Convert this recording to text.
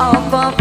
off of